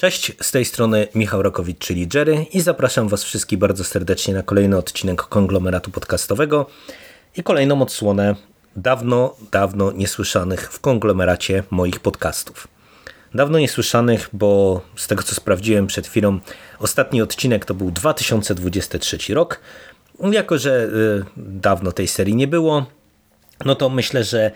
Cześć, z tej strony Michał Rokowicz, czyli Jerry i zapraszam Was wszystkich bardzo serdecznie na kolejny odcinek konglomeratu podcastowego i kolejną odsłonę dawno, dawno niesłyszanych w konglomeracie moich podcastów. Dawno niesłyszanych, bo z tego co sprawdziłem przed chwilą, ostatni odcinek to był 2023 rok. Jako, że y, dawno tej serii nie było, no to myślę, że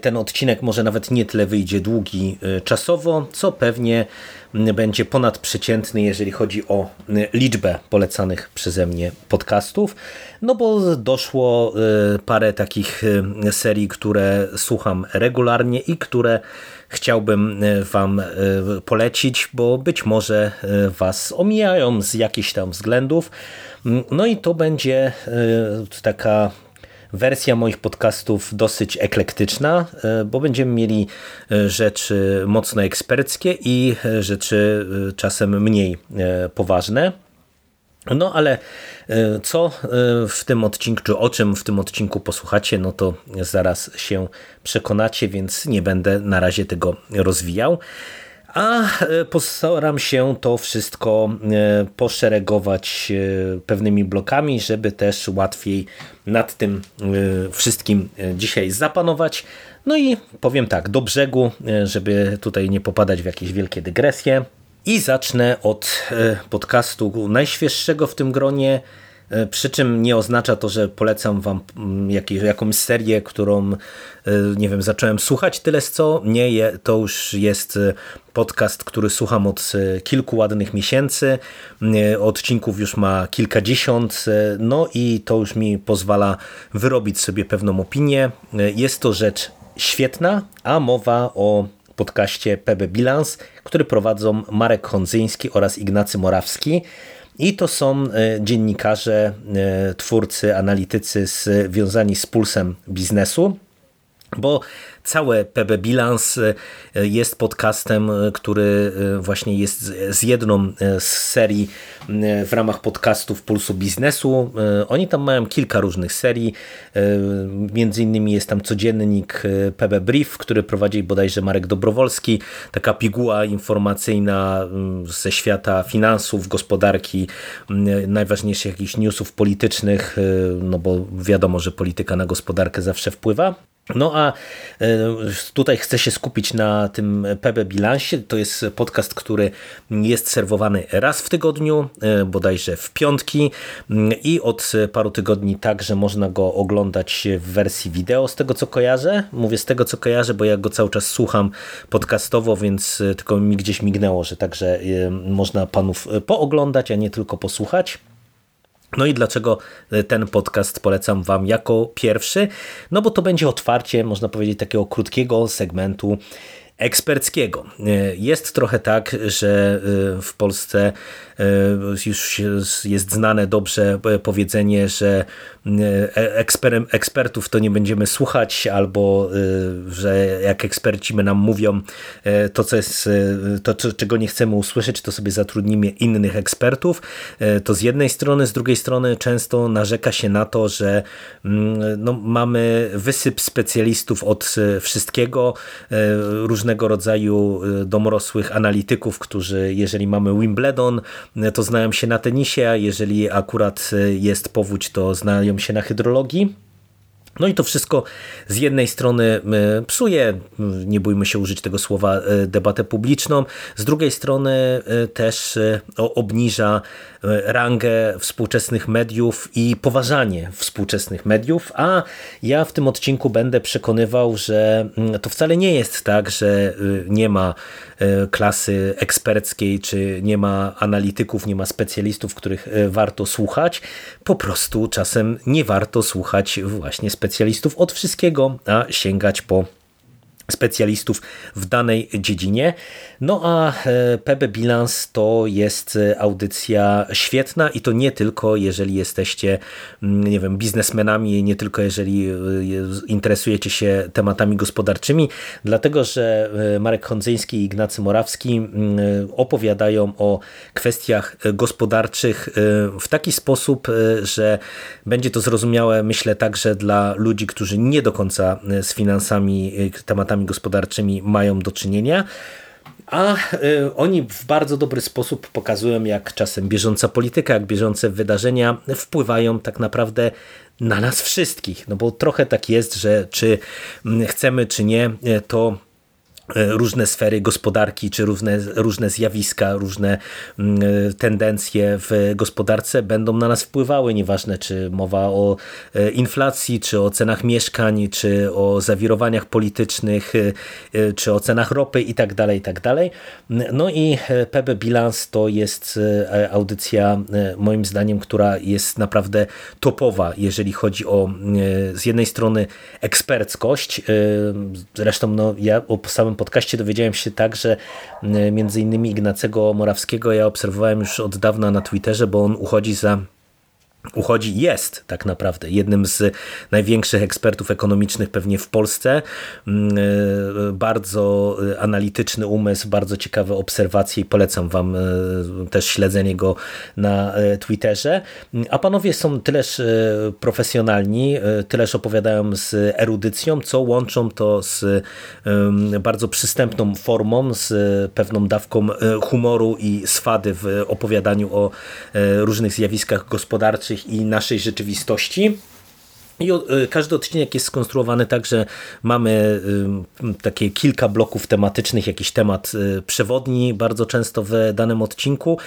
ten odcinek może nawet nie tyle wyjdzie długi y, czasowo, co pewnie będzie ponadprzeciętny, jeżeli chodzi o liczbę polecanych przeze mnie podcastów, no bo doszło parę takich serii, które słucham regularnie i które chciałbym Wam polecić, bo być może Was omijają z jakichś tam względów. No i to będzie taka wersja moich podcastów dosyć eklektyczna, e, bo będziemy mieli e, rzeczy mocno eksperckie i e, rzeczy czasem mniej poważne. No ale co w tym odcinku, czy o czym w tym odcinku posłuchacie, no to zaraz się przekonacie, więc nie będę na razie tego rozwijał. A postaram się to wszystko poszeregować pewnymi blokami, żeby też łatwiej nad tym wszystkim dzisiaj zapanować. No i powiem tak, do brzegu, żeby tutaj nie popadać w jakieś wielkie dygresje. I zacznę od podcastu najświeższego w tym gronie, E, przy czym nie oznacza to, że polecam wam mm, jakieś, jakąś serię, którą e, nie wiem, zacząłem słuchać tyle co. Nie, to już jest e, podcast, który słucham od kilku ładnych miesięcy. Odcinków już ma kilkadziesiąt, no i to już mi pozwala wyrobić sobie pewną opinię. Jest to rzecz świetna, a mowa o podcaście PB Bilans, który prowadzą Marek Hondzyński oraz Ignacy Morawski. I to są e, dziennikarze, e, twórcy, analitycy związani z pulsem biznesu, bo Całe PB Bilans e, jest podcastem, e, który e, właśnie jest z jedną z serii w ramach podcastów Pulsu Biznesu. Oni tam mają kilka różnych serii. Między innymi jest tam codziennik PB Brief, który prowadzi bodajże Marek Dobrowolski. Taka piguła informacyjna ze świata finansów, gospodarki, najważniejszych jakichś newsów politycznych, no bo wiadomo, że polityka na gospodarkę zawsze wpływa. No a e, tutaj chcę się skupić na tym PB Bilansie. To jest podcast, który jest serwowany raz w tygodniu, e, bodajże w piątki mm, i od paru tygodni także można go oglądać w wersji wideo, z tego co kojarzę. Mówię z tego co kojarzę, bo ja go cały czas słucham podcastowo, więc e, tylko mi gdzieś mignęło, że także można panów pooglądać, a nie tylko posłuchać. No i dlaczego e, ten podcast polecam Wam jako pierwszy? No bo to będzie otwarcie, można powiedzieć, takiego krótkiego segmentu eksperckiego. E, jest trochę tak, że e, w Polsce już jest znane dobrze powiedzenie, że eksper ekspertów to nie będziemy słuchać, albo że jak eksperci nam mówią to, co jest, to czego nie chcemy usłyszeć, to sobie zatrudnimy innych ekspertów. To z jednej strony, z drugiej strony często narzeka się na to, że no, mamy wysyp specjalistów od wszystkiego, różnego rodzaju domorosłych analityków, którzy jeżeli mamy Wimbledon, to znają się na tenisie, a jeżeli akurat jest powódź, to znają się na hydrologii. No i to wszystko z jednej strony e, psuje, nie bójmy się użyć tego słowa, e, debatę publiczną, z drugiej strony e, też obniża rangę współczesnych mediów i poważanie współczesnych mediów, a ja w tym odcinku będę przekonywał, że mm, to wcale nie jest tak, że nie ma klasy eksperckiej, czy nie ma analityków, nie ma specjalistów, których warto słuchać. Po prostu czasem nie warto słuchać właśnie specjalistów od wszystkiego, a sięgać po specjalistów w danej dziedzinie. No a e, PB Bilans to jest e, audycja świetna i to nie tylko jeżeli jesteście mm, nie wiem, biznesmenami, nie tylko jeżeli e, interesujecie się tematami gospodarczymi, dlatego że Marek Hondzyński i Ignacy Morawski mm, opowiadają o kwestiach gospodarczych w taki sposób, że będzie to zrozumiałe myślę także dla ludzi, którzy nie do końca z finansami, tematami gospodarczymi mają do czynienia A oni w bardzo dobry sposób pokazują, jak czasem bieżąca polityka, jak bieżące wydarzenia wpływają tak naprawdę na nas wszystkich. No bo trochę tak jest, że czy chcemy, czy nie, to E, różne sfery gospodarki, czy różne, różne zjawiska, różne mm, e, tendencje w gospodarce będą na nas wpływały, nieważne czy mowa o e, inflacji, czy o cenach mieszkań, czy o zawirowaniach politycznych, czy o cenach ropy i tak dalej, i tak. No i PB Bilans to jest audycja moim zdaniem, która jest naprawdę topowa, jeżeli chodzi o z jednej strony eksperckość, zresztą no, ja o samym podcaście dowiedziałem się tak, że między innymi Ignacego Morawskiego. Ja obserwowałem już od dawna na Twitterze, bo on uchodzi za uchodzi, jest tak naprawdę jednym z największych ekspertów ekonomicznych pewnie w Polsce. Mm, e, bardzo analityczny umysł, bardzo ciekawe obserwacje i polecam wam e, też śledzenie go na e, Twitterze. A panowie są tyleż profesjonalni, tyleż opowiadają z erudycją, co łączą to z bardzo przystępną formą, z pewną dawką humoru i swady w opowiadaniu o różnych zjawiskach gospodarczych i naszej rzeczywistości. I y, każdy odcinek jest skonstruowany tak, że mamy y, takie kilka bloków tematycznych, jakiś temat y, przewodni bardzo często w danym odcinku,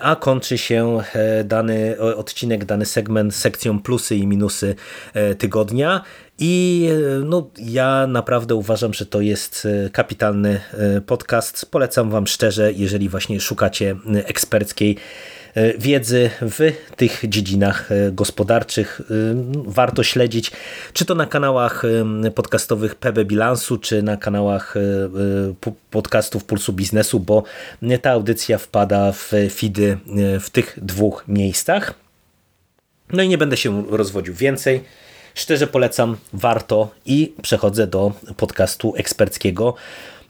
a kończy się e, dany odcinek, dany segment sekcją plusy i minusy e, tygodnia. I e, no, ja naprawdę uważam, że to jest kapitalny podcast. Polecam Wam szczerze, jeżeli właśnie szukacie eksperckiej wiedzy w tych dziedzinach e, gospodarczych. E, warto śledzić, czy to na kanałach podcastowych PB Bilansu, czy na kanałach podcastów Pulsu Biznesu, bo ta audycja wpada w feedy w tych dwóch miejscach. No i nie będę się rozwodził więcej. Szczerze polecam, warto i przechodzę do podcastu eksperckiego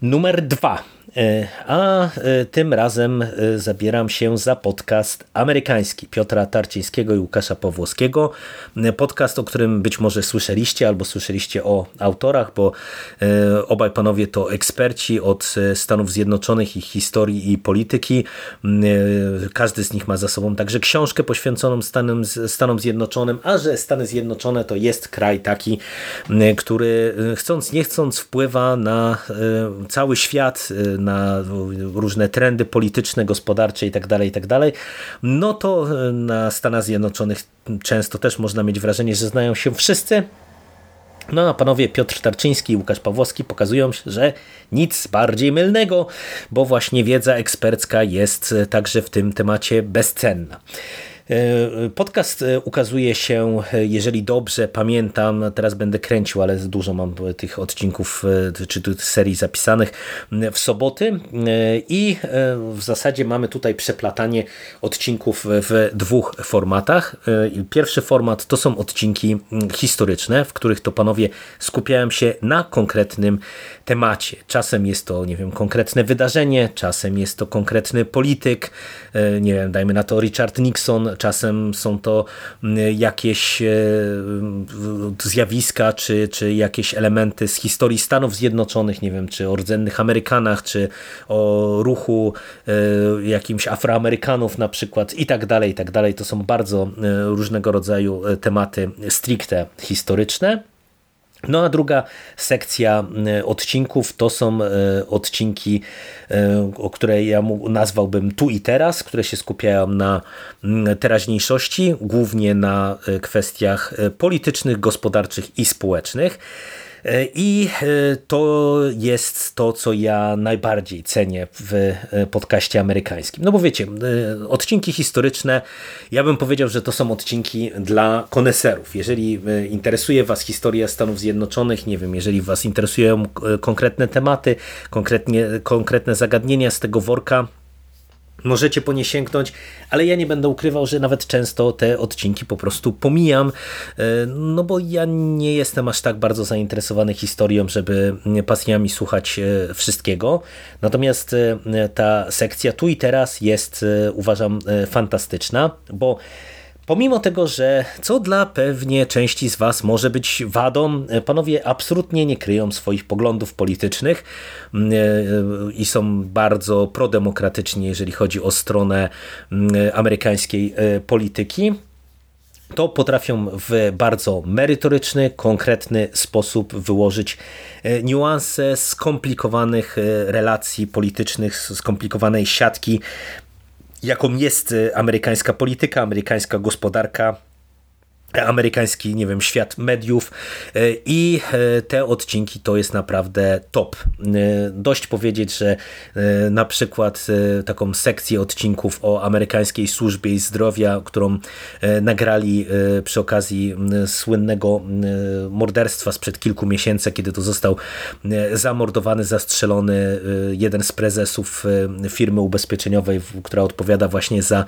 numer dwa. E, a e, tym razem e, zabieram się za podcast amerykański Piotra Tarcińskiego i Łukasza Pawłowskiego. Podcast, o którym być może słyszeliście albo słyszeliście o autorach, bo obaj panowie to eksperci od Stanów Zjednoczonych, ich historii i polityki. Każdy z nich ma za sobą także książkę poświęconą Stanom Zjednoczonym, a że Stany Zjednoczone to jest kraj taki, który chcąc nie chcąc wpływa na cały świat, na różne trendy polityczne, gospodarcze itd., tak itd., tak no to na Stanach Zjednoczonych często też można mieć wrażenie, że znają się wszyscy, no a panowie Piotr Tarczyński i Łukasz Pawłowski pokazują, że nic bardziej mylnego, bo właśnie wiedza ekspercka jest także w tym temacie bezcenna. E, podcast e, ukazuje się, e, jeżeli dobrze pamiętam, teraz będę kręcił, ale dużo mam tych odcinków czy serii zapisanych w soboty i w zasadzie mamy tutaj przeplatanie odcinków w dwóch formatach. Pierwszy format to są odcinki historyczne, w których to panowie skupiają się na konkretnym temacie. Czasem jest to, nie wiem, konkretne wydarzenie, czasem jest to konkretny polityk, nie wiem, dajmy na to Richard Nixon, czasem są to mm, jakieś e, zjawiska, czy, czy jakieś elementy z historii Stanów Zjednoczonych, nie wiem, czy o rdzennych Amerykanach, czy o ruchu e, jakimś Afroamerykanów na przykład i tak dalej, i tak dalej. To są bardzo e, różnego rodzaju tematy stricte historyczne. No a druga sekcja e, odcinków to są e, odcinki, e, o które ja nazwałbym tu i teraz, które się skupiają na teraźniejszości, głównie na kwestiach politycznych, gospodarczych i społecznych. E, I e, to jest to, co ja najbardziej cenię w e, podcaście amerykańskim. No bo wiecie, odcinki historyczne, ja bym powiedział, że to są odcinki dla koneserów. Jeżeli interesuje Was historia Stanów Zjednoczonych, nie wiem, jeżeli Was interesują konkretne tematy, konkretnie, konkretne zagadnienia z tego worka, Możecie po nie sięgnąć, ale ja nie będę ukrywał, że nawet często te odcinki po prostu pomijam, e, no bo ja nie jestem aż tak bardzo zainteresowany historią, żeby pasjami słuchać e, wszystkiego. Natomiast e, ta sekcja tu i teraz jest, uważam, fantastyczna, bo Pomimo tego, że co dla pewnie części z Was może być wadą, panowie absolutnie nie kryją swoich poglądów politycznych mm, e, i są bardzo prodemokratyczni, jeżeli chodzi o stronę mm, amerykańskiej e, polityki to potrafią w bardzo merytoryczny, konkretny sposób wyłożyć e, niuanse skomplikowanych relacji politycznych, skomplikowanej siatki jaką jest y, amerykańska polityka, amerykańska gospodarka, amerykański, nie wiem, świat mediów y, i y, te odcinki to jest naprawdę top. Dość powiedzieć, że na przykład taką sekcję odcinków o amerykańskiej służbie zdrowia, którą nagrali przy okazji słynnego morderstwa sprzed kilku miesięcy, kiedy to został zamordowany, zastrzelony jeden z prezesów firmy ubezpieczeniowej, która odpowiada właśnie za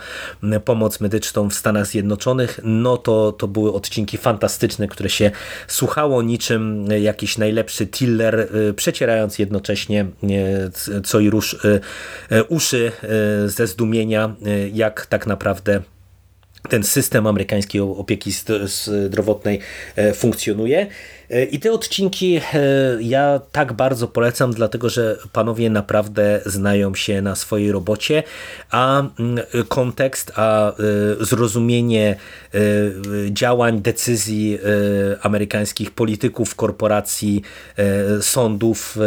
pomoc medyczną w Stanach Zjednoczonych, no to, to były odcinki fantastyczne, które się słuchało niczym jakiś najlepszy tiller, przecierając jednocześnie co i rusz uszy ze zdumienia, jak tak naprawdę ten system amerykańskiej opieki zdrowotnej funkcjonuje. E, I te odcinki e, ja tak bardzo polecam, dlatego że panowie naprawdę znają się na swojej robocie, a mm, kontekst, a zrozumienie działań, decyzji amerykańskich polityków, korporacji, sądów,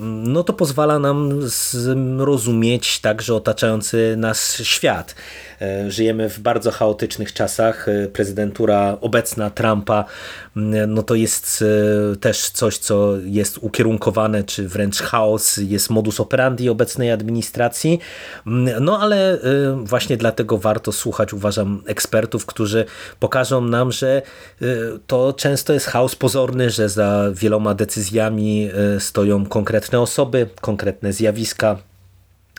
no to pozwala nam zrozumieć także otaczający nas świat. E, żyjemy w bardzo chaotycznych czasach. E, prezydentura obecna Trumpa mm, no to jest e, też coś, co jest ukierunkowane, czy wręcz chaos, jest modus operandi obecnej administracji. Mm, no ale właśnie dlatego warto słuchać, uważam, ekspertów, którzy pokażą nam, że to często jest chaos pozorny, że za wieloma decyzjami stoją konkretne osoby, konkretne zjawiska,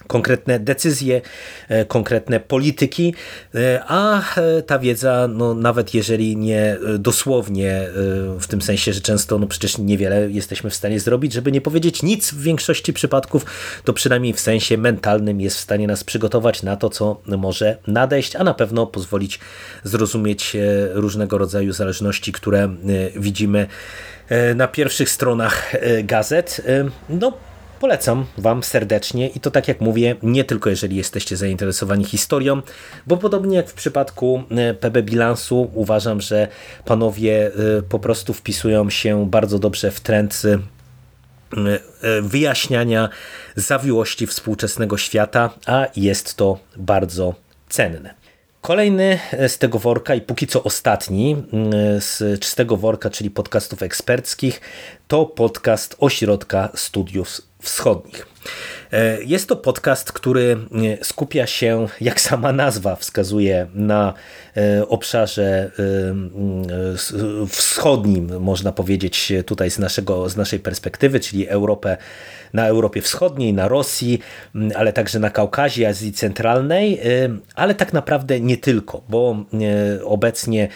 konkretne decyzje, e, konkretne polityki, e, a e, ta wiedza, no, nawet jeżeli nie dosłownie, w tym sensie, że często no, przecież niewiele jesteśmy w stanie zrobić, żeby nie powiedzieć nic w większości przypadków, to przynajmniej w sensie mentalnym jest w stanie nas przygotować na to, co może nadejść, a na pewno pozwolić zrozumieć różnego rodzaju zależności, które widzimy na pierwszych stronach gazet. No, Polecam Wam serdecznie i to tak jak mówię, nie tylko jeżeli jesteście zainteresowani historią, bo podobnie jak w przypadku e, PB Bilansu uważam, że panowie e, po prostu wpisują się bardzo dobrze w trend e, wyjaśniania zawiłości współczesnego świata, a jest to bardzo cenne. Kolejny z tego worka i póki co ostatni z czystego worka, czyli podcastów eksperckich, to podcast Ośrodka Studiów Wschodnich. E, jest to podcast, który e, skupia się, jak sama nazwa wskazuje, na e, obszarze wschodnim, można powiedzieć tutaj z, naszego, z naszej perspektywy, czyli Europę, na Europie Wschodniej, na Rosji, ale także na Kaukazie, Azji Centralnej, ale tak naprawdę nie tylko, bo obecnie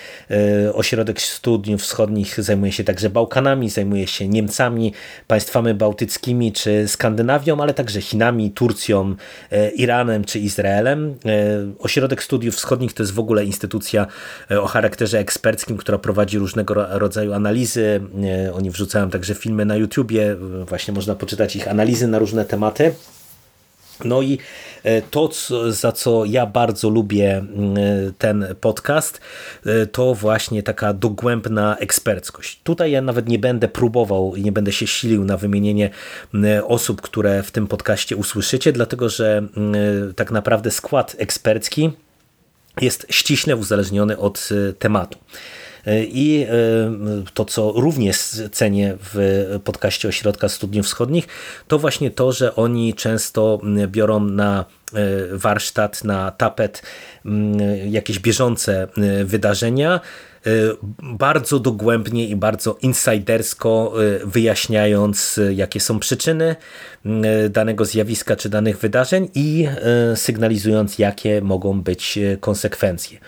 Ośrodek Studiów Wschodnich zajmuje się także Bałkanami, zajmuje się Niemcami, państwami bałtyckimi czy Skandynawią, ale także Chinami, Turcją, e, Iranem czy Izraelem. E, Ośrodek Studiów Wschodnich to jest w ogóle instytucja e, o charakterze eksperckim, która prowadzi różnego rodzaju analizy. Oni wrzucają także filmy na YouTubie, właśnie można poczytać ich analizy na różne tematy. No i e, to, za co ja bardzo lubię mm, ten podcast, e, to właśnie taka dogłębna eksperckość. Tutaj ja nawet nie będę próbował i nie będę się silił na wymienienie mm, osób, które w tym podcaście usłyszycie, dlatego że mm, tak naprawdę skład ekspercki jest ściśle uzależniony od e, tematu. I e, to, co również cenię w podcaście Ośrodka Studiów Wschodnich, to właśnie to, że oni często biorą na e, warsztat, na tapet jakieś bieżące e, wydarzenia, Y, bardzo dogłębnie i bardzo insidersko wyjaśniając, jakie są przyczyny danego zjawiska czy danych wydarzeń i sygnalizując, jakie mogą być konsekwencje.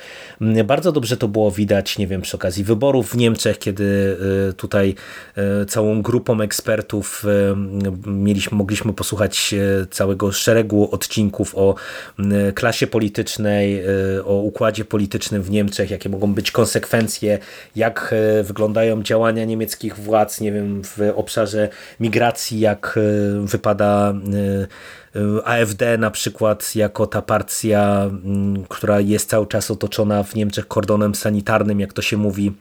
Bardzo dobrze to było widać, nie wiem, przy okazji wyborów w Niemczech, kiedy tutaj całą grupą ekspertów mieliśmy, mogliśmy posłuchać całego szeregu odcinków o klasie politycznej, o układzie politycznym w Niemczech, jakie mogą być konsekwencje, jak wyglądają działania niemieckich władz, nie wiem, w obszarze migracji, jak wypada AfD na przykład jako ta partia, która jest cały czas otoczona w Niemczech kordonem sanitarnym, jak to się mówi,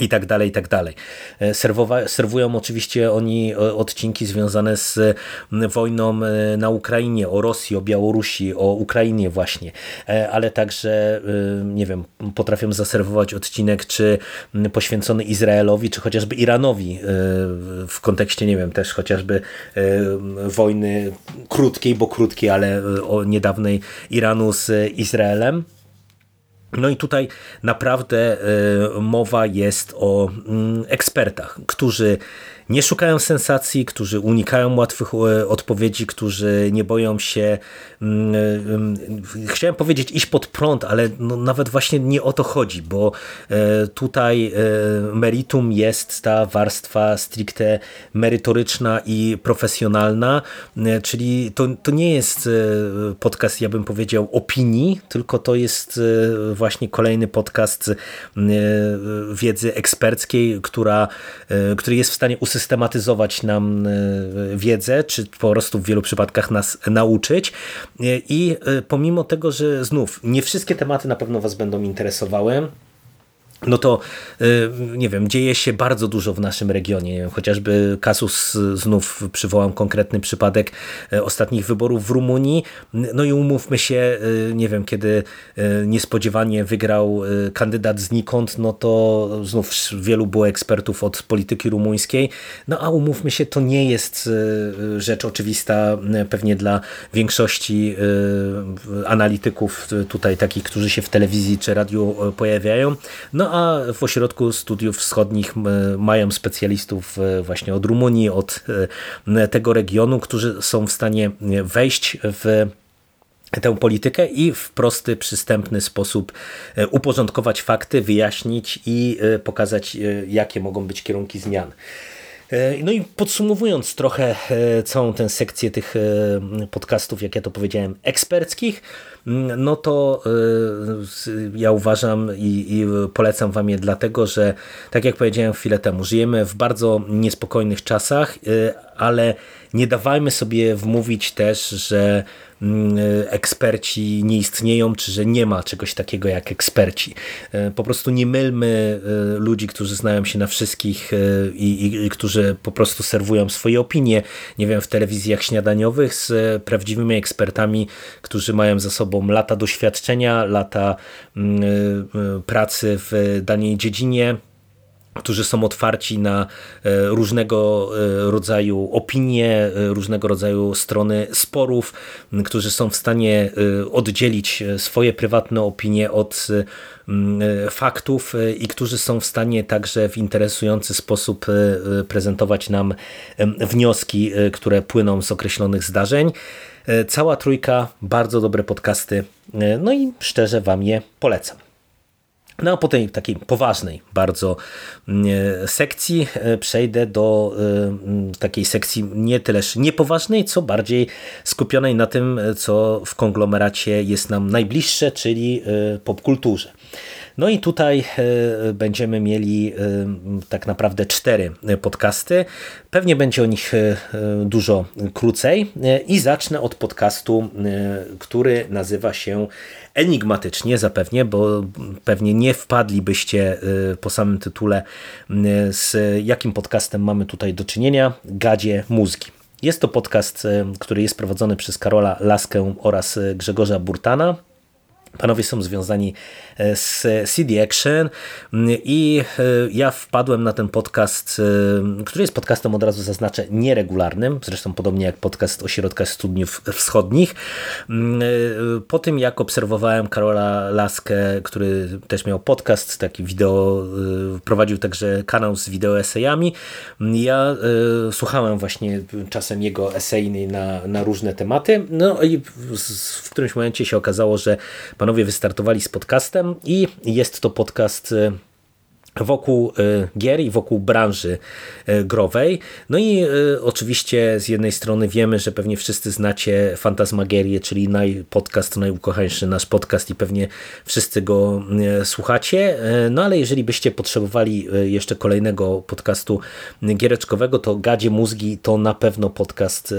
i tak dalej, i tak dalej. E, serwowa, serwują oczywiście oni e, odcinki związane z wojną e, na Ukrainie, o Rosji, o Białorusi, o Ukrainie właśnie, ale także, nie wiem, potrafią zaserwować odcinek czy poświęcony Izraelowi, czy chociażby Iranowi w kontekście, nie wiem, też chociażby wojny krótkiej, bo krótkiej, ale o niedawnej Iranu z Izraelem. No i tutaj naprawdę e, mowa jest o mm, ekspertach, którzy nie szukają sensacji, którzy unikają łatwych e, odpowiedzi, którzy nie boją się, mm, e, chciałem powiedzieć iść pod prąd, ale no nawet właśnie nie o to chodzi, bo e, tutaj meritum jest ta warstwa stricte merytoryczna i profesjonalna, czyli to, to nie jest podcast, ja bym powiedział, opinii, tylko to jest właśnie kolejny podcast wiedzy eksperckiej, która, który jest w stanie usłyszeć usystematyzować nam e, wiedzę, czy po prostu w wielu przypadkach nas nauczyć. E, I e, pomimo tego, że znów nie wszystkie tematy na pewno Was będą interesowały, no to y, nie wiem, dzieje się bardzo dużo w naszym regionie. Chociażby kasus, znów przywołam konkretny przypadek y, ostatnich wyborów w Rumunii. No i umówmy się, y, nie wiem, kiedy niespodziewanie wygrał kandydat znikąd, no to znów wielu było ekspertów od polityki rumuńskiej. No a umówmy się, to nie jest rzecz oczywista pewnie dla większości analityków tutaj takich, którzy się w telewizji czy radiu pojawiają. No a w Ośrodku Studiów Wschodnich mają specjalistów e, właśnie od Rumunii, od e, tego regionu, którzy są w stanie wejść w tę politykę i w prosty, przystępny sposób e, uporządkować fakty, wyjaśnić i pokazać, jakie mogą być kierunki zmian. No i podsumowując trochę całą tę sekcję tych podcastów, jak ja to powiedziałem, eksperckich, no to y, ja uważam i, i polecam Wam je dlatego, że tak jak powiedziałem chwilę temu, żyjemy w bardzo niespokojnych czasach, y, ale nie dawajmy sobie wmówić też, że mm, eksperci nie istnieją, czy że nie ma czegoś takiego jak eksperci. Y, po prostu nie mylmy ludzi, którzy znają się na wszystkich i, i, i którzy po prostu serwują swoje opinie, nie wiem, w telewizjach śniadaniowych z prawdziwymi ekspertami, którzy mają za sobą sobą lata doświadczenia, lata mm, y, y, pracy w danej dziedzinie, którzy są otwarci na e, różnego e, rodzaju opinie, e, różnego rodzaju strony sporów, którzy są w stanie oddzielić swoje prywatne opinie od faktów i którzy są w stanie także w interesujący sposób prezentować nam wnioski, które płyną z określonych zdarzeń. E, cała trójka, bardzo dobre podcasty, e, no i szczerze Wam je polecam. No a po tej takiej poważnej bardzo e, sekcji przejdę do takiej sekcji nie tyleż niepoważnej, co bardziej skupionej na tym, co w konglomeracie jest nam najbliższe, czyli popkulturze. No i tutaj e, będziemy mieli e, tak naprawdę cztery podcasty. Pewnie będzie o nich e, dużo krócej i zacznę od podcastu, który nazywa się enigmatycznie zapewnie, bo pewnie nie wpadlibyście po samym tytule z jakim podcastem mamy tutaj do czynienia. Gadzie Mózgi. Jest to podcast, który jest prowadzony przez Karola Laskę oraz Grzegorza Burtana. Panowie są związani e, z CD Action. I e, ja wpadłem na ten podcast, e, który jest podcastem, od razu zaznaczę, nieregularnym, zresztą podobnie jak podcast Ośrodka Studiów Wschodnich. Po tym jak obserwowałem Karola Laskę, który też miał podcast, taki wideo, prowadził także kanał z wideo esejami, ja słuchałem właśnie czasem jego esejny na, na różne tematy, no i w którymś momencie się okazało, że panowie wystartowali z podcastem i jest to podcast y, wokół y, gier i wokół branży y, growej. No i y, oczywiście z jednej strony wiemy, że pewnie wszyscy znacie Fantasmagierię, czyli naj, podcast najukochańszy nasz podcast i pewnie wszyscy go słuchacie. No ale jeżeli byście potrzebowali jeszcze kolejnego podcastu giereczkowego, to Gadzie Mózgi to na pewno podcast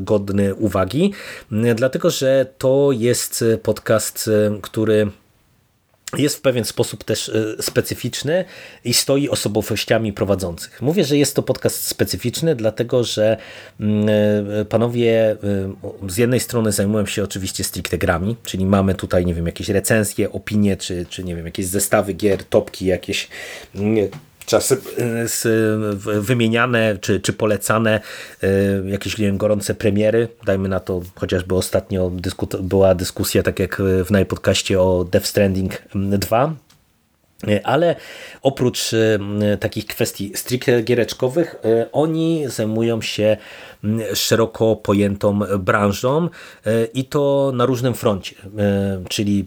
godny uwagi, dlatego że to jest podcast, który jest w pewien sposób też e, specyficzny i stoi osobowościami prowadzących. Mówię, że jest to podcast specyficzny, dlatego że mm, e, panowie e, z jednej strony zajmują się oczywiście stricte grami, czyli mamy tutaj, nie wiem, jakieś recenzje, opinie, czy, czy nie wiem, jakieś zestawy gier, topki, jakieś mm, czasy y, wymieniane czy, czy polecane y, jakieś nie wiem, gorące premiery. Dajmy na to chociażby ostatnio dysku, była dyskusja, tak jak w najpodcaście o Death Stranding 2. Y, ale oprócz takich kwestii stricte giereczkowych, oni zajmują się szeroko pojętą branżą i to na różnym froncie, czyli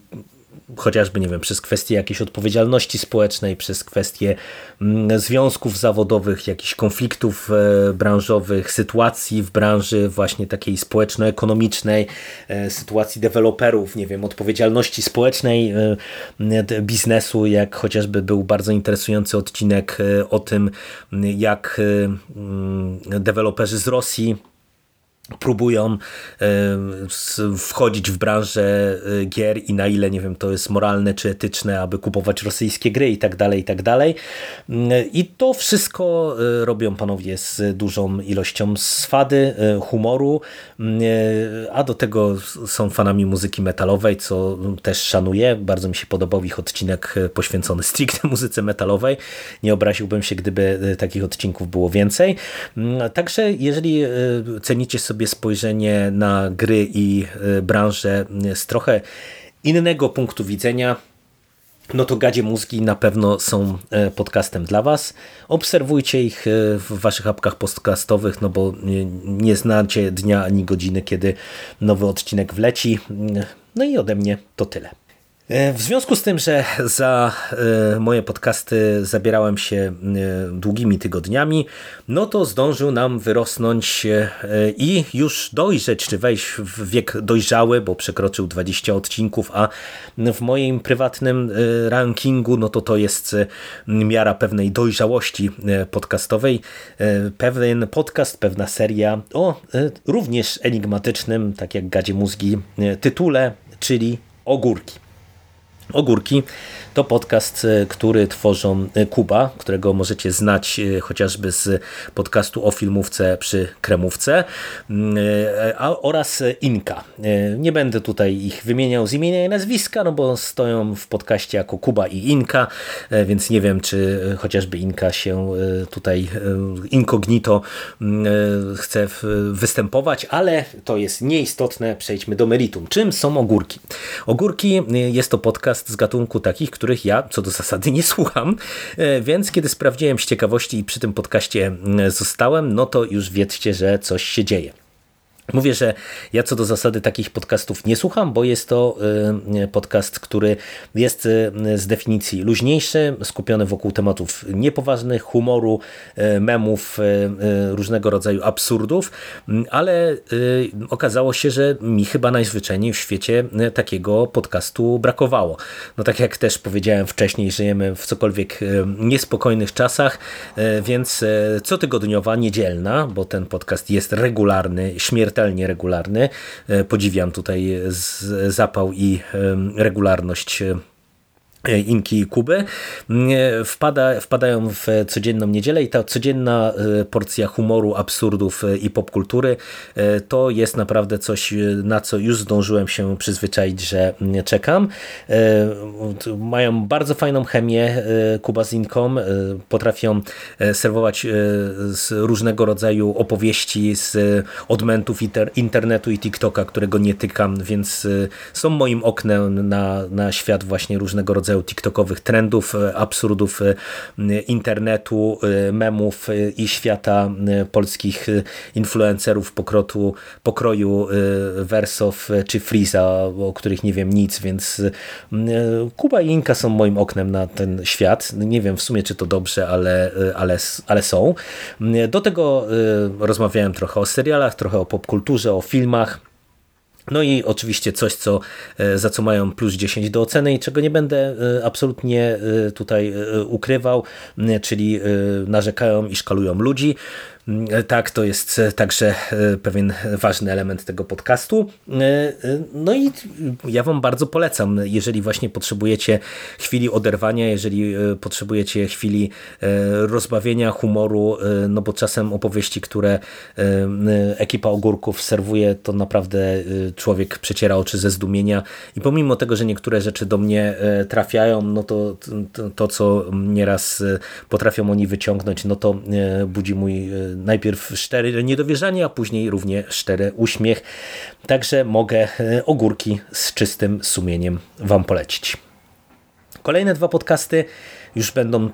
chociażby, nie wiem, przez kwestie jakiejś odpowiedzialności społecznej, przez kwestie mm, związków zawodowych, jakichś konfliktów e, branżowych, sytuacji w branży właśnie takiej społeczno-ekonomicznej, e, sytuacji deweloperów, nie wiem, odpowiedzialności społecznej e, biznesu, jak chociażby był bardzo interesujący odcinek o tym, jak deweloperzy z Rosji próbują wchodzić w branżę e, gier i na ile, nie wiem, to jest moralne czy etyczne, aby kupować rosyjskie gry i tak dalej, i tak dalej. Mm, I to wszystko e, robią panowie z dużą ilością swady, e, humoru, mm, a do tego są fanami muzyki metalowej, co też szanuję. Bardzo mi się podobał ich odcinek poświęcony stricte muzyce metalowej. Nie obraziłbym się, gdyby takich odcinków było więcej. Mm, także jeżeli cenicie sobie sobie spojrzenie na gry i e, branżę z trochę innego punktu widzenia, no to Gadzie Mózgi na pewno są e, podcastem dla Was. Obserwujcie ich e, w Waszych apkach podcastowych, no bo nie znacie dnia ani godziny, kiedy nowy odcinek wleci. No i ode mnie to tyle. E, w związku z tym, że za e, moje podcasty zabierałem się e, długimi tygodniami, no to zdążył nam wyrosnąć i już dojrzeć, czy wejść w wiek dojrzały, bo przekroczył 20 odcinków, a w moim prywatnym rankingu, no to to jest miara pewnej dojrzałości podcastowej. Pewien podcast, pewna seria o również enigmatycznym, tak jak Gadzie Mózgi, tytule, czyli Ogórki. Ogórki to podcast, e, który tworzą e, Kuba, którego możecie znać e, chociażby z podcastu o filmówce przy kremówce mm, oraz Inka. Nie będę tutaj ich wymieniał z imienia i nazwiska, no bo stoją w podcaście jako Kuba i Inka, więc nie wiem, czy chociażby Inka się tutaj incognito mm, chce występować, ale to jest nieistotne. Przejdźmy do meritum. Czym są ogórki? Ogórki jest to podcast z gatunku takich, których ja co do zasady nie słucham, e, więc kiedy sprawdziłem z ciekawości i przy tym podcaście zostałem, no to już wiedzcie, że coś się dzieje. Mówię, że ja co do zasady takich podcastów nie słucham, bo jest to y, podcast, który jest y, z definicji luźniejszy, skupiony wokół tematów niepoważnych, humoru, y, memów, różnego rodzaju absurdów, ale okazało się, że mi chyba najzwyczajniej w świecie takiego podcastu brakowało. No tak jak też powiedziałem wcześniej, żyjemy w cokolwiek niespokojnych czasach, więc cotygodniowa, niedzielna, bo ten podcast jest regularny, śmiertelny, śmiertelnie regularny. E, podziwiam tutaj zapał i regularność e, Inki i Kuby, wpada, wpadają w codzienną niedzielę i ta codzienna e, porcja humoru, absurdów e, i popkultury e, to jest naprawdę coś, na co już zdążyłem się przyzwyczaić, że czekam. Mają bardzo fajną chemię Kuba z Inką, potrafią serwować różnego rodzaju opowieści z odmentów internetu i TikToka, którego nie tykam, więc są moim oknem na, na świat właśnie różnego rodzaju rodzaju TikTokowych trendów, absurdów internetu, memów i świata polskich influencerów pokrotu, pokroju Wersow czy Freeza, o których nie wiem nic, więc Kuba i Inka są moim oknem na ten świat. Nie wiem w sumie, czy to dobrze, ale, ale, ale są. Do tego rozmawiałem trochę o serialach, trochę o popkulturze, o filmach. No i oczywiście coś, co, e, za co mają plus 10 do oceny i czego nie będę e, absolutnie e, tutaj ukrywał, czyli narzekają i szkalują ludzi. Mm, tak, to jest e, także e, pewien ważny element tego podcastu. E, no i ja Wam bardzo polecam, jeżeli właśnie potrzebujecie chwili oderwania, jeżeli potrzebujecie chwili rozbawienia, humoru, no bo czasem opowieści, które ekipa ogórków serwuje, to naprawdę człowiek przeciera oczy ze zdumienia i pomimo tego, że niektóre rzeczy do mnie trafiają, no to to, co nieraz potrafią oni wyciągnąć, no to budzi mój najpierw szczere niedowierzanie, a później równie szczery uśmiech. Także mogę e, ogórki z czystym sumieniem Wam polecić. Kolejne dwa podcasty już będą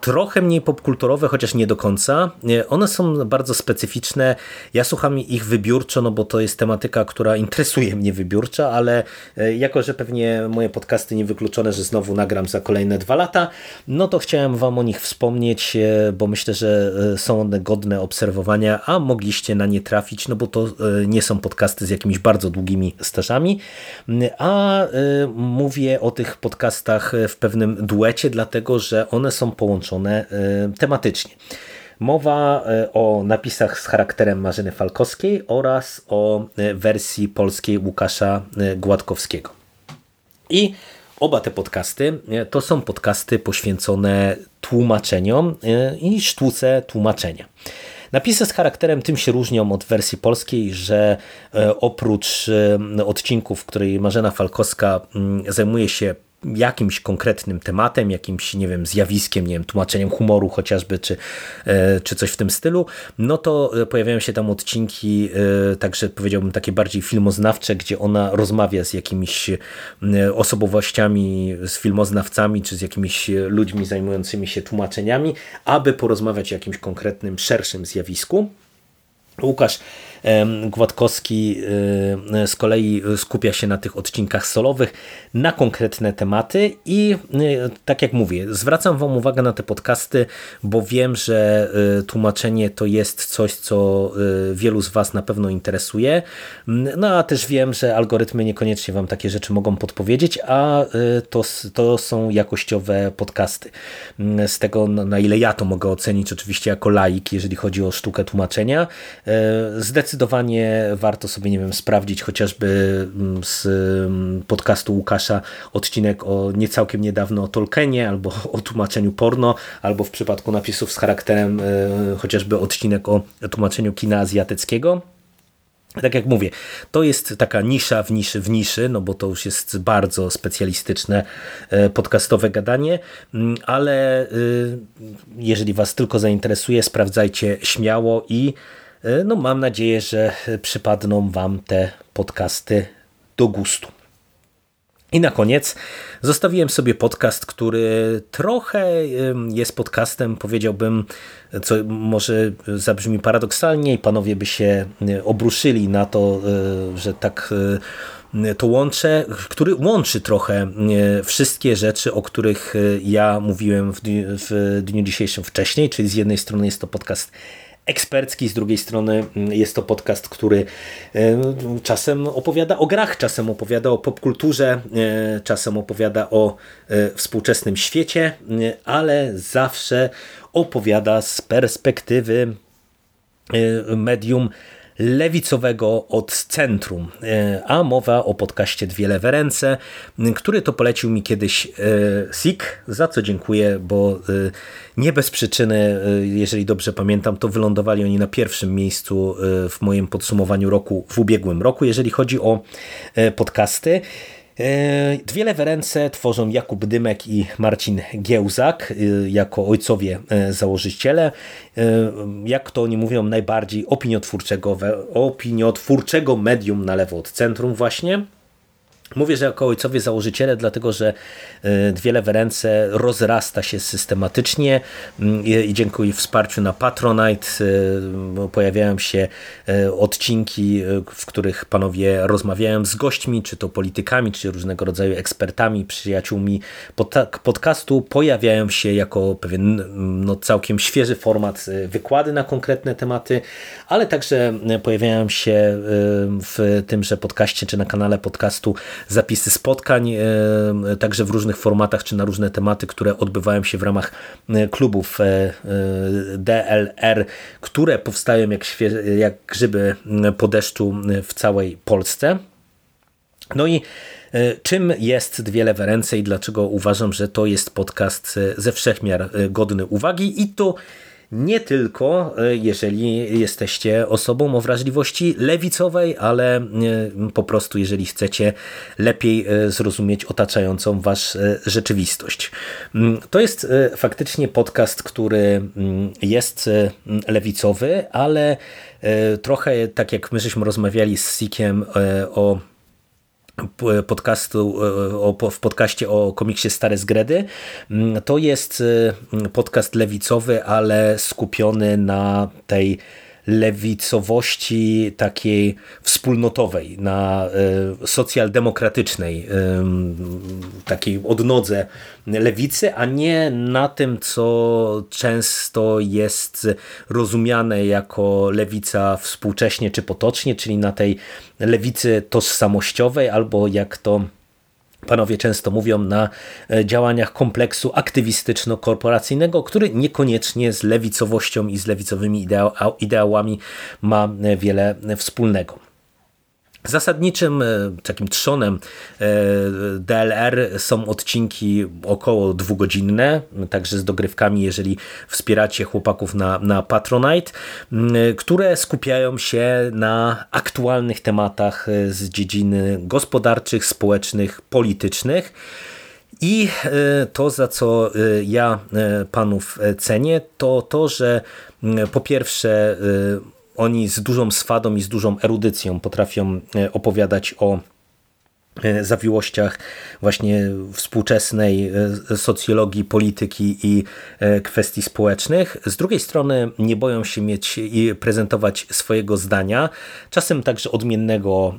trochę mniej popkulturowe, chociaż nie do końca. One są bardzo specyficzne. Ja słucham ich wybiórczo, no bo to jest tematyka, która interesuje mnie wybiórczo, ale e, jako, że pewnie moje podcasty niewykluczone, że znowu nagram za kolejne dwa lata, no to chciałem Wam o nich wspomnieć, e, bo myślę, że e, są one godne obserwowania, a mogliście na nie trafić, no bo to nie są podcasty z jakimiś bardzo długimi stażami, a mówię o tych podcastach w pewnym duecie, dlatego, że one są połączone połączone y, tematycznie. Mowa y, o napisach z charakterem Marzyny Falkowskiej oraz o y, wersji polskiej Łukasza Gładkowskiego. I oba te podcasty to są podcasty poświęcone tłumaczeniom i sztuce tłumaczenia. Napisy z charakterem tym się różnią od wersji polskiej, że oprócz odcinków, w której Marzena Falkowska mm, zajmuje się jakimś konkretnym tematem, jakimś, nie wiem, zjawiskiem, nie wiem, tłumaczeniem humoru chociażby, czy, e, czy coś w tym stylu, no to e, pojawiają się tam odcinki, e, także powiedziałbym takie bardziej filmoznawcze, gdzie ona rozmawia z jakimiś osobowościami, z filmoznawcami, czy z jakimiś ludźmi zajmującymi się tłumaczeniami, aby porozmawiać o jakimś konkretnym, szerszym zjawisku. Łukasz Gładkowski e, z kolei skupia się na tych odcinkach solowych, na konkretne tematy i e, tak jak mówię, zwracam Wam uwagę na te podcasty, bo wiem, że e, tłumaczenie to jest coś, co wielu z Was na pewno interesuje, no a też wiem, że algorytmy niekoniecznie Wam takie rzeczy mogą podpowiedzieć, a to, to są jakościowe podcasty. Z tego, na ile ja to mogę ocenić, oczywiście jako laik, jeżeli chodzi o sztukę tłumaczenia, zdecydowanie zdecydowanie warto sobie, nie wiem, sprawdzić chociażby mm, z mm, podcastu Łukasza odcinek o niecałkiem niedawno o Tolkienie, albo o tłumaczeniu porno, albo w przypadku napisów z charakterem e, chociażby odcinek o tłumaczeniu kina azjatyckiego. Tak jak mówię, to jest taka nisza w niszy w niszy, no bo to już jest bardzo specjalistyczne e, podcastowe gadanie, mm, ale y, jeżeli Was tylko zainteresuje, sprawdzajcie śmiało i no mam nadzieję, że przypadną Wam te podcasty do gustu. I na koniec zostawiłem sobie podcast, który trochę jest podcastem, powiedziałbym, co może zabrzmi paradoksalnie i panowie by się e, obruszyli na to, e, że tak to łączę, który łączy trochę wszystkie rzeczy, o których ja mówiłem w dniu, w dniu dzisiejszym wcześniej, czyli z jednej strony jest to podcast ekspercki, z drugiej strony mm, jest to podcast, który e, czasem opowiada o grach, czasem opowiada o popkulturze, e, czasem opowiada o e, współczesnym świecie, ale zawsze opowiada z perspektywy medium lewicowego od centrum. E, a mowa o podcaście Dwie lewe ręce, który to polecił mi kiedyś e, Sik, za co dziękuję, bo e, nie bez przyczyny, jeżeli dobrze pamiętam, to wylądowali oni na pierwszym miejscu w moim podsumowaniu roku w ubiegłym roku, jeżeli chodzi o podcasty. E, dwie lewe ręce tworzą Jakub Dymek i Marcin Giełzak e, jako ojcowie e, założyciele. Jak to oni mówią, najbardziej opiniotwórczego, opiniotwórczego medium na lewo od centrum właśnie. Mówię, że jako ojcowie założyciele, dlatego że Dwie w ręce rozrasta się systematycznie mm, i dzięki wsparciu na Patronite pojawiają się odcinki, w których panowie rozmawiają z gośćmi, czy to politykami, czy różnego rodzaju ekspertami, przyjaciółmi podcastu. Pojawiają się jako pewien no, całkiem świeży format wykłady na konkretne tematy, ale także pojawiają się w tymże podcaście, czy na kanale podcastu zapisy spotkań, także w różnych formatach, czy na różne tematy, które odbywają się w ramach klubów DLR, które powstają jak, jak grzyby po deszczu w całej Polsce. No i Czym jest Dwie lewe ręce i dlaczego uważam, że to jest podcast ze wszechmiar godny uwagi i to nie tylko e, jeżeli jesteście osobą o wrażliwości lewicowej, ale e, po prostu jeżeli chcecie lepiej e, zrozumieć otaczającą was rzeczywistość. Mm, to jest faktycznie podcast, który mm, jest lewicowy, ale trochę tak jak my żeśmy rozmawiali z Sikiem o podcastu, e, w podcaście o komiksie Stare Zgredy. Mm, to jest e, podcast lewicowy, ale skupiony na tej lewicowości takiej wspólnotowej, na e, socjaldemokratycznej takiej odnodze lewicy, a nie na tym, co często jest rozumiane jako lewica współcześnie czy potocznie, czyli na tej lewicy tożsamościowej, albo jak to panowie często mówią, na e, działaniach kompleksu aktywistyczno-korporacyjnego, który niekoniecznie z lewicowością i z lewicowymi ideałami ma e, wiele wspólnego. Zasadniczym e, takim trzonem e, DLR są odcinki około dwugodzinne, także z dogrywkami, jeżeli wspieracie chłopaków na, na Patronite, które skupiają się na aktualnych tematach e, z dziedziny gospodarczych, społecznych, politycznych. I to, za co ja panów cenię, to to, że po pierwsze oni z dużą swadą i z dużą erudycją potrafią e, opowiadać o zawiłościach właśnie współczesnej e, socjologii, polityki i e, kwestii społecznych. Z drugiej strony nie boją się mieć i prezentować swojego zdania, czasem także odmiennego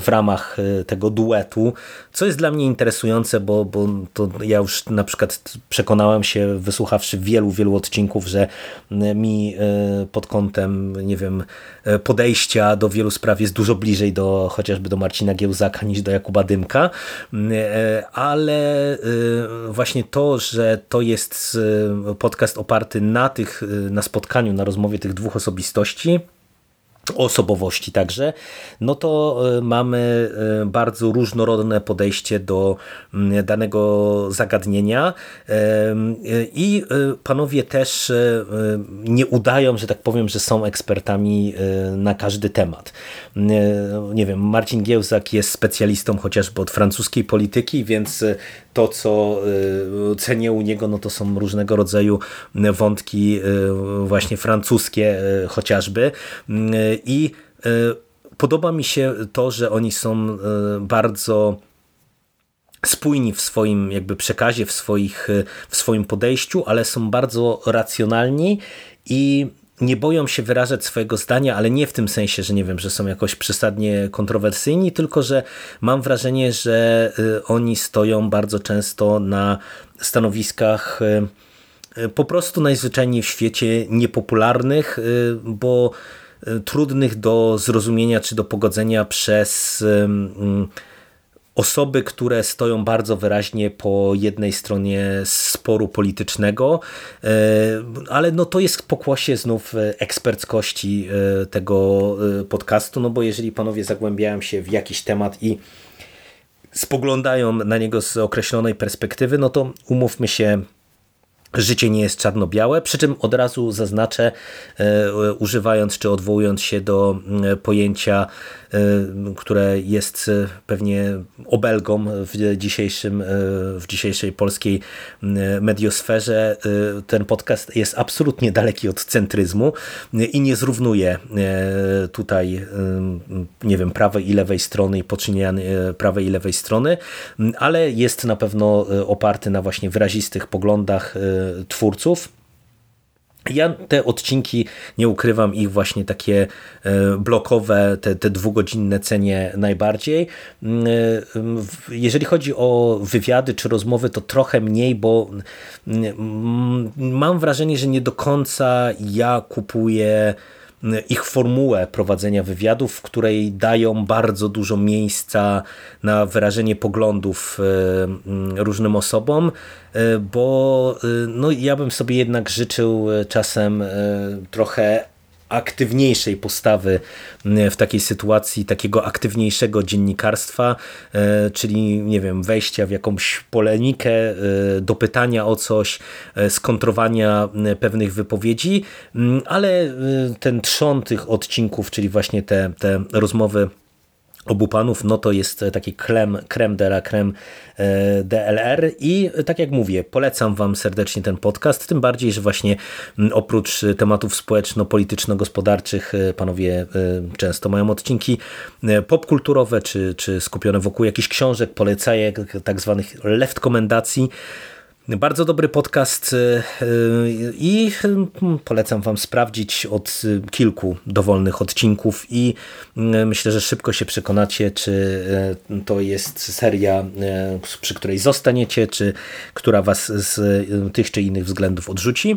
w ramach tego duetu, co jest dla mnie interesujące, bo, bo to ja już na przykład przekonałem się, wysłuchawszy wielu, wielu odcinków, że mi pod kątem, nie wiem, podejścia do wielu spraw jest dużo bliżej do chociażby do Marcina Giełzaka niż do Jakuba Jakuba Dymka, e, ale e, właśnie to, że to jest e, podcast oparty na tych, na spotkaniu, na rozmowie tych dwóch osobistości, osobowości także, no to mamy bardzo różnorodne podejście do danego zagadnienia i panowie też nie udają, że tak powiem, że są ekspertami na każdy temat. Nie wiem, Marcin Giełzak jest specjalistą chociażby od francuskiej polityki, więc to, co cenię u niego, no to są różnego rodzaju wątki właśnie francuskie chociażby. I podoba mi się to, że oni są bardzo spójni w swoim jakby przekazie, w, swoich, w swoim podejściu, ale są bardzo racjonalni i nie boją się wyrażać swojego zdania, ale nie w tym sensie, że nie wiem, że są jakoś przesadnie kontrowersyjni, tylko że mam wrażenie, że y, oni stoją bardzo często na stanowiskach y, y, po prostu najzwyczajniej w świecie niepopularnych, bo trudnych do zrozumienia czy do pogodzenia przez osoby, które stoją bardzo wyraźnie po jednej stronie sporu politycznego, e, ale no to jest pokłosie znów eksperckości e, tego e, podcastu, no bo jeżeli panowie zagłębiają się w jakiś temat i spoglądają na niego z określonej perspektywy, no to umówmy się, życie nie jest czarno-białe, przy czym od razu zaznaczę, e, używając czy odwołując się do mm, pojęcia, e, które jest e, pewnie obelgą w, dzisiejszym, w dzisiejszej polskiej mm, mediosferze, ten podcast jest absolutnie daleki od centryzmu i nie zrównuje tutaj, nie wiem, prawej i lewej strony i poczynienia prawej i lewej strony, ale jest na pewno oparty na właśnie wyrazistych poglądach twórców. Ja te odcinki, nie ukrywam ich właśnie takie e, blokowe, te, te dwugodzinne cenie najbardziej. Mm, e, jeżeli chodzi o wywiady czy rozmowy, to trochę mniej, bo mm, mam wrażenie, że nie do końca ja kupuję ich formułę prowadzenia wywiadów, w której dają bardzo dużo miejsca na wyrażenie poglądów e, mm, różnym osobom, e, bo no, ja bym sobie jednak życzył czasem trochę aktywniejszej postawy w takiej sytuacji, takiego aktywniejszego dziennikarstwa, e, czyli nie wiem, wejścia w jakąś polemikę, e, dopytania o coś, e, skontrowania pewnych wypowiedzi, ale ten trzon tych odcinków, czyli właśnie te, te rozmowy obu panów, no to jest taki krem, krem de la creme e, DLR i tak jak mówię, polecam wam serdecznie ten podcast, tym bardziej, że właśnie oprócz tematów społeczno-polityczno-gospodarczych e, panowie e, często mają odcinki popkulturowe, czy, czy skupione wokół jakichś książek, polecajek, tak zwanych left komendacji, bardzo dobry podcast y, y, i y, polecam Wam sprawdzić od kilku dowolnych odcinków i myślę, że szybko się przekonacie, czy to jest seria, przy której zostaniecie, czy która Was z tych czy innych względów odrzuci.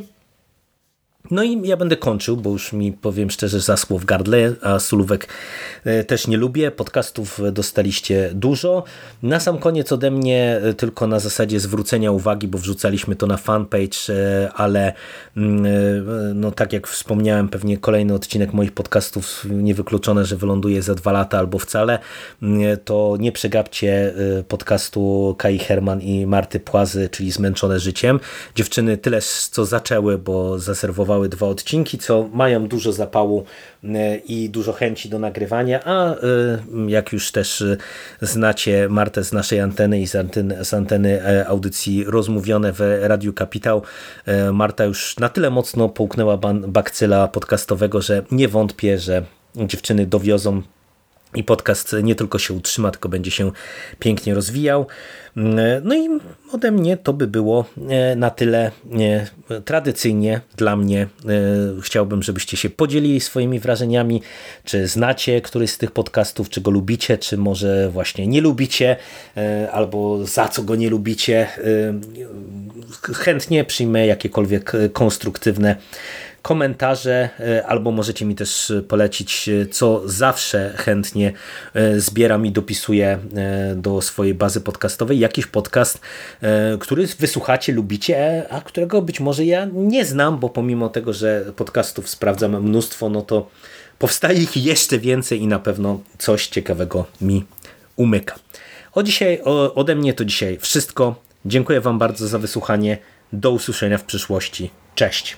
No i ja będę kończył, bo już mi powiem szczerze zaschło w gardle, a sulówek e, też nie lubię. Podcastów dostaliście dużo. Na sam koniec ode mnie e, tylko na zasadzie zwrócenia uwagi, bo wrzucaliśmy to na fanpage, e, ale mm, no tak jak wspomniałem, pewnie kolejny odcinek moich podcastów niewykluczone, że wyląduje za dwa lata albo wcale, mm, to nie przegapcie podcastu Kai Herman i Marty Płazy, czyli Zmęczone życiem. Dziewczyny tyle co zaczęły, bo zaserwowały dwa odcinki, co mają dużo zapału e, i dużo chęci do nagrywania, a e, jak już też e, znacie Martę z naszej anteny i z anteny, z anteny audycji rozmówione w Radiu Kapitał, Marta już na tyle mocno połknęła bakcyla podcastowego, że nie wątpię, że dziewczyny dowiozą i podcast nie tylko się utrzyma, tylko będzie się pięknie rozwijał. No i ode mnie to by było e, na tyle e, tradycyjnie dla mnie. E, chciałbym, żebyście się podzielili swoimi wrażeniami, czy znacie któryś z tych podcastów, czy go lubicie, czy może właśnie nie lubicie, albo za co go nie lubicie. Chętnie przyjmę jakiekolwiek konstruktywne komentarze, e, albo możecie mi też polecić, e, co zawsze chętnie e, zbieram i dopisuję do swojej bazy podcastowej. Jakiś podcast, który wysłuchacie, lubicie, a którego być może ja nie znam, bo pomimo tego, że podcastów sprawdzam mnóstwo, no to powstaje ich jeszcze więcej i na pewno coś ciekawego mi umyka. O dzisiaj, ode mnie to dzisiaj wszystko. Dziękuję Wam bardzo za wysłuchanie. Do usłyszenia w przyszłości. Cześć.